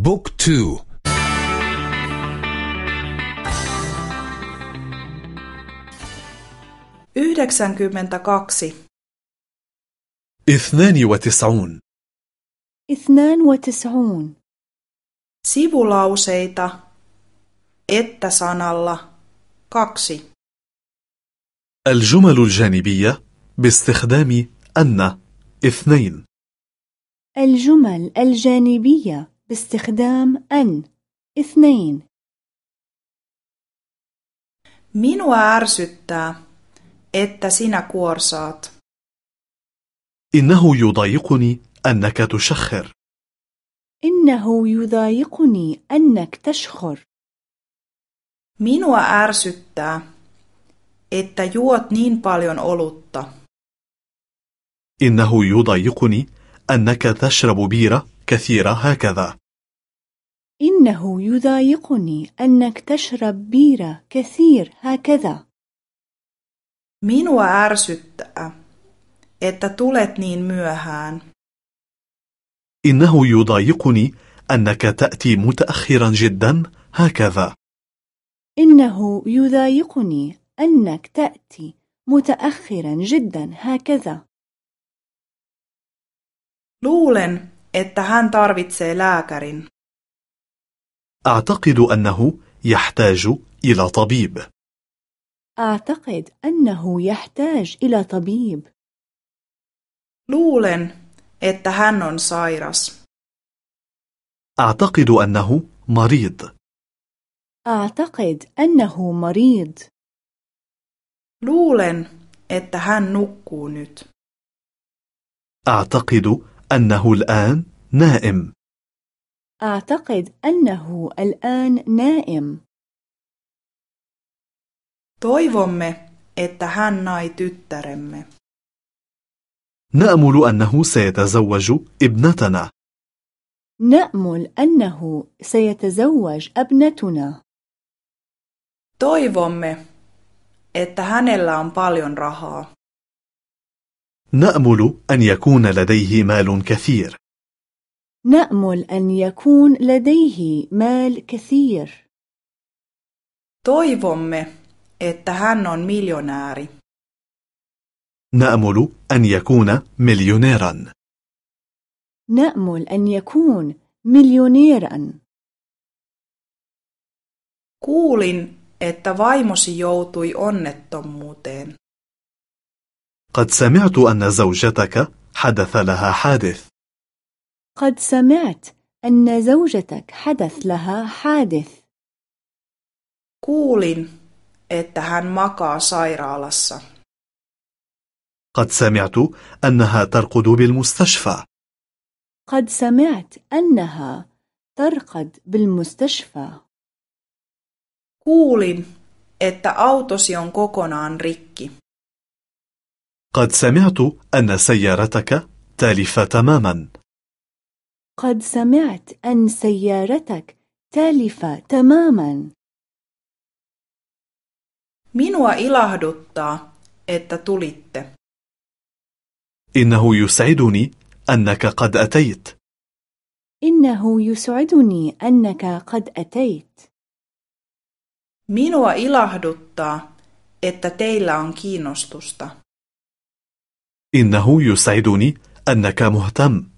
بوك تو. yhdeksänkymmentäkaksi. اثنان وتسعون. اثنان وتسعون. Sivulauseita. Että sanalla. Kaksi. الجمل الجانبية باستخدام أن. اثنين. الجمل الجانبية باستخدام أن. اثنين. Minua ärsyttää, että sinä kuorsaat. إنه يضايقني أنك تشخر. إنه يضايقني أنك تشخر. Minua ärsyttää, että juot niin paljon olutta. إنه يضايقني أنك تشرب بيرة. كثيرة هكذا. إنه يضايقني أنك تشرب بيرة كثير هكذا. Minua ärsyttää, että tulet niin myöhään. إنه يضايقني أنك تأتي متأخرا جدا هكذا. إنه يضايقني أنك تأتي متأخرا جدا هكذا. Luulen, että hän tarvitsee lääkärin. أعتقد أنه يحتاج إلى طبيب أعتقد أنه يحتاج إلى طبيب Luulen, että hän on sairas. أعتقد أنه مريض أعتقد أنه مريض Luulen, että hän nukkuu nyt. أعتقد أنه الآن نائم أعتقد أنه الآن نائم Toivomme, että hän nai tyttäremme. نأمل أنه سيتزوج ابنتنا نأمل أنه سيتزوج ابنتنا Toivomme, että hänellä on paljon rahaa. نأمل أن يكون لديه مال كثير نأمل أن يكون لديه مال كثير Toivomme, että hän on miljonääri. نأمل أن يكون مليونيرا نأمل أن يكون مليونيرا Kuulin, että vaimosi joutui onnettomuuteen. قد سمعت أن زوجتك حدث لها حادث قد سمعت أن زوجتك حدث لها حادث Kuulin, että hän makaa sairaalassa. قد سمعت أنها ترقد بالمستشفى قد سمعت أنها ترقد بالمستشفى Kuulin, että autosi on kokonaan rikki. قد سمعت أن سيارتك تالفة تماما قد سمعت أن سيارتك تالفة تماما Minua ilahduttaa, että tulitte. إنه يسعدني أنك قد أتيت إنه يسعدني أنك قد أتيت Minua ilahduttaa, että teillä on kiinnostusta. إنه يسعدني أنك مهتم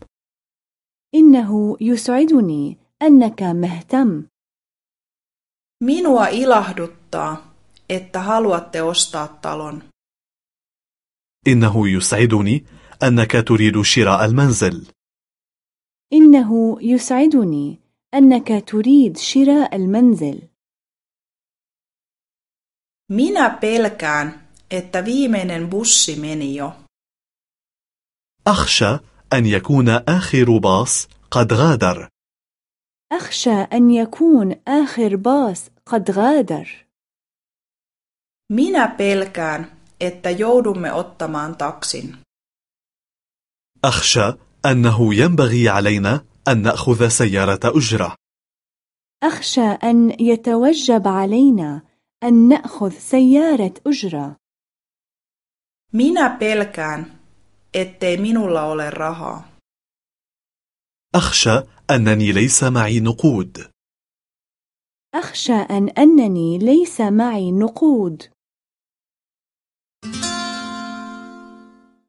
إنه يسعدني أنك مهتم Minua ilahduttaa, että haluatte ostaa talon. إنه يسعدني أنك تريد شراء المنزل إنه يسعدني أنك تريد شراء المنزل Minä pelkään, että viimeinen bussi meni jo. أخشى أن يكون آخر باص قد غادر. أخشى أن يكون آخر باص قد غادر. Minä pelkään, että joudumme ottamaan taksin. أخشى أنه ينبغي علينا أن نأخذ سيارة أجرة. أخشى أن يتوجب علينا أن نأخذ سيارة أجرة. Minä pelkään, ettei minulla ole rahaa. أخشى أنني ليس معي نقود أخشى أن أنني ليس معي نقود